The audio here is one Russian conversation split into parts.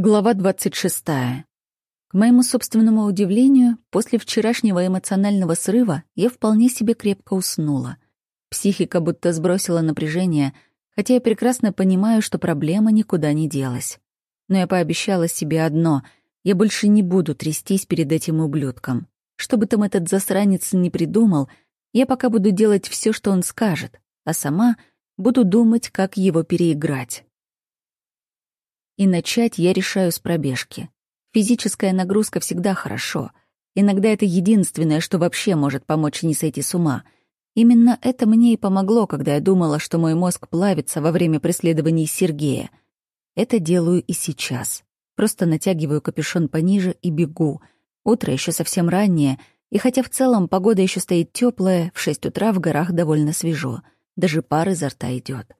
Глава 26. К моему собственному удивлению, после вчерашнего эмоционального срыва я вполне себе крепко уснула. Психика будто сбросила напряжение, хотя я прекрасно понимаю, что проблема никуда не делась. Но я пообещала себе одно — я больше не буду трястись перед этим ублюдком. Что бы там этот засранец не придумал, я пока буду делать все, что он скажет, а сама буду думать, как его переиграть. И начать я решаю с пробежки. Физическая нагрузка всегда хорошо. Иногда это единственное, что вообще может помочь не сойти с ума. Именно это мне и помогло, когда я думала, что мой мозг плавится во время преследований Сергея. Это делаю и сейчас. Просто натягиваю капюшон пониже и бегу. Утро еще совсем раннее, и хотя в целом погода еще стоит теплая, в 6 утра в горах довольно свежо. Даже пар изо рта идет.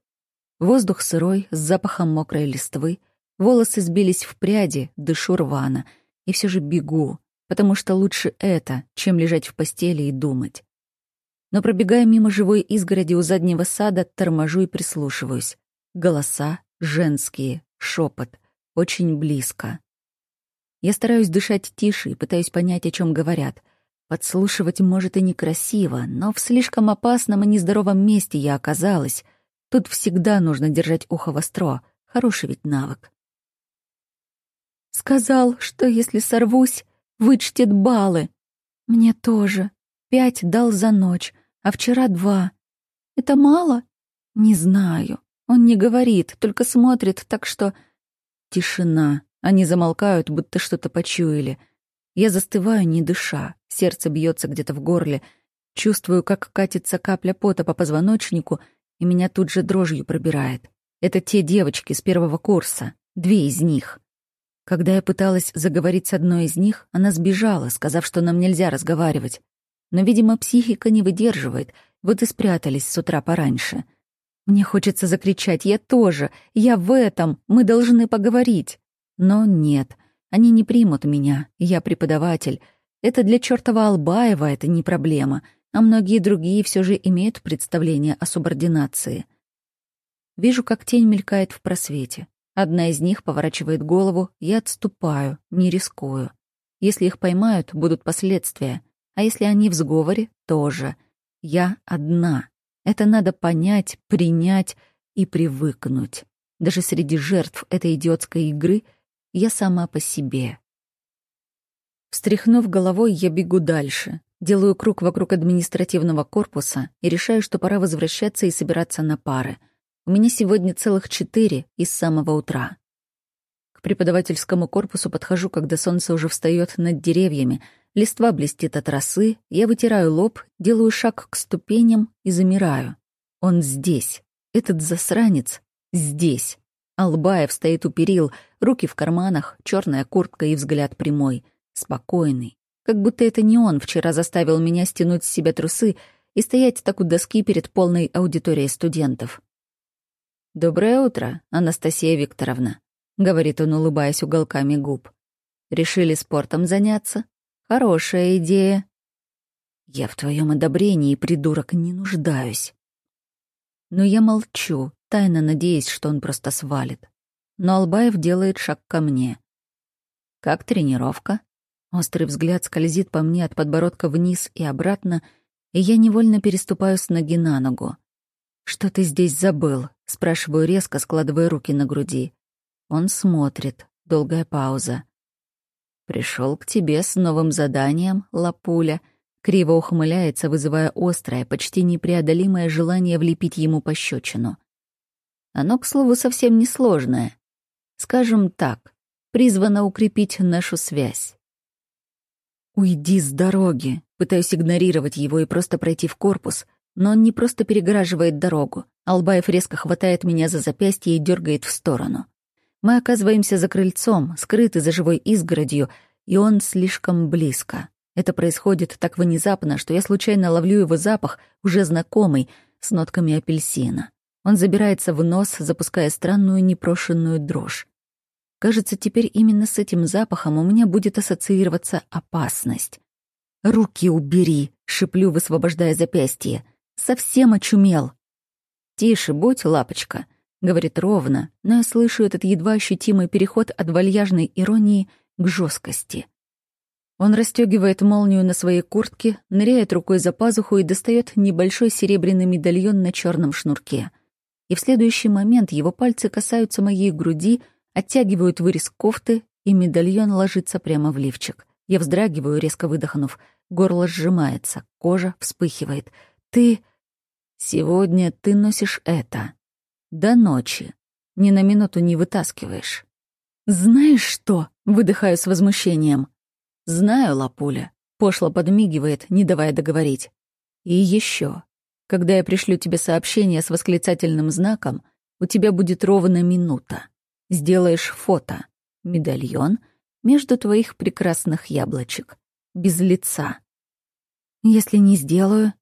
Воздух сырой, с запахом мокрой листвы — Волосы сбились в пряди, дышу рвано. И все же бегу, потому что лучше это, чем лежать в постели и думать. Но пробегая мимо живой изгороди у заднего сада, торможу и прислушиваюсь. Голоса женские, шепот, очень близко. Я стараюсь дышать тише и пытаюсь понять, о чем говорят. Подслушивать, может, и некрасиво, но в слишком опасном и нездоровом месте я оказалась. Тут всегда нужно держать ухо востро. Хороший ведь навык. Сказал, что если сорвусь, вычтет баллы. Мне тоже. Пять дал за ночь, а вчера два. Это мало? Не знаю. Он не говорит, только смотрит, так что... Тишина. Они замолкают, будто что-то почуяли. Я застываю, не дыша. Сердце бьется где-то в горле. Чувствую, как катится капля пота по позвоночнику, и меня тут же дрожью пробирает. Это те девочки с первого курса. Две из них. Когда я пыталась заговорить с одной из них, она сбежала, сказав, что нам нельзя разговаривать. Но, видимо, психика не выдерживает, вот и спрятались с утра пораньше. Мне хочется закричать «Я тоже! Я в этом! Мы должны поговорить!» Но нет, они не примут меня, я преподаватель. Это для чертова Албаева это не проблема, а многие другие все же имеют представление о субординации. Вижу, как тень мелькает в просвете. Одна из них поворачивает голову, я отступаю, не рискую. Если их поймают, будут последствия. А если они в сговоре, тоже. Я одна. Это надо понять, принять и привыкнуть. Даже среди жертв этой идиотской игры я сама по себе. Встряхнув головой, я бегу дальше. Делаю круг вокруг административного корпуса и решаю, что пора возвращаться и собираться на пары — у меня сегодня целых четыре из самого утра. К преподавательскому корпусу подхожу, когда солнце уже встает над деревьями, листва блестит от росы, я вытираю лоб, делаю шаг к ступеням и замираю. Он здесь. Этот засранец здесь. Албаев стоит у перил, руки в карманах, черная куртка и взгляд прямой, спокойный. Как будто это не он вчера заставил меня стянуть с себя трусы и стоять так у доски перед полной аудиторией студентов. «Доброе утро, Анастасия Викторовна», — говорит он, улыбаясь уголками губ. «Решили спортом заняться? Хорошая идея». «Я в твоем одобрении, придурок, не нуждаюсь». Но я молчу, тайно надеясь, что он просто свалит. Но Албаев делает шаг ко мне. «Как тренировка?» Острый взгляд скользит по мне от подбородка вниз и обратно, и я невольно переступаю с ноги на ногу. «Что ты здесь забыл?» — спрашиваю резко, складывая руки на груди. Он смотрит. Долгая пауза. Пришел к тебе с новым заданием, Лапуля». Криво ухмыляется, вызывая острое, почти непреодолимое желание влепить ему пощечину. Оно, к слову, совсем несложное. Скажем так, призвано укрепить нашу связь. «Уйди с дороги!» Пытаюсь игнорировать его и просто пройти в корпус — но он не просто перегораживает дорогу. Албаев резко хватает меня за запястье и дергает в сторону. Мы оказываемся за крыльцом, скрыты за живой изгородью, и он слишком близко. Это происходит так внезапно, что я случайно ловлю его запах, уже знакомый, с нотками апельсина. Он забирается в нос, запуская странную непрошенную дрожь. Кажется, теперь именно с этим запахом у меня будет ассоциироваться опасность. «Руки убери!» — шиплю, высвобождая запястье. Совсем очумел. Тише будь, лапочка. Говорит ровно, но я слышу этот едва ощутимый переход от вальяжной иронии к жесткости. Он расстегивает молнию на своей куртке, ныряет рукой за пазуху и достает небольшой серебряный медальон на черном шнурке. И в следующий момент его пальцы касаются моей груди, оттягивают вырез кофты, и медальон ложится прямо в лифчик. Я вздрагиваю, резко выдохнув. Горло сжимается, кожа вспыхивает. «Ты...» «Сегодня ты носишь это. До ночи. Ни на минуту не вытаскиваешь». «Знаешь что?» — выдыхаю с возмущением. «Знаю, Лапуля», — пошло подмигивает, не давая договорить. «И еще. Когда я пришлю тебе сообщение с восклицательным знаком, у тебя будет ровно минута. Сделаешь фото. Медальон между твоих прекрасных яблочек. Без лица. Если не сделаю...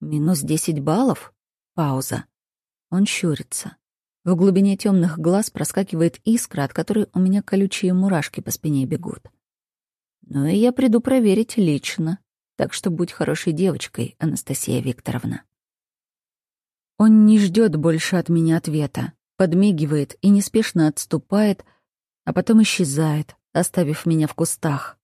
Минус десять баллов? Пауза. Он щурится. В глубине темных глаз проскакивает искра, от которой у меня колючие мурашки по спине бегут. Ну и я приду проверить лично. Так что будь хорошей девочкой, Анастасия Викторовна. Он не ждет больше от меня ответа, подмигивает и неспешно отступает, а потом исчезает, оставив меня в кустах.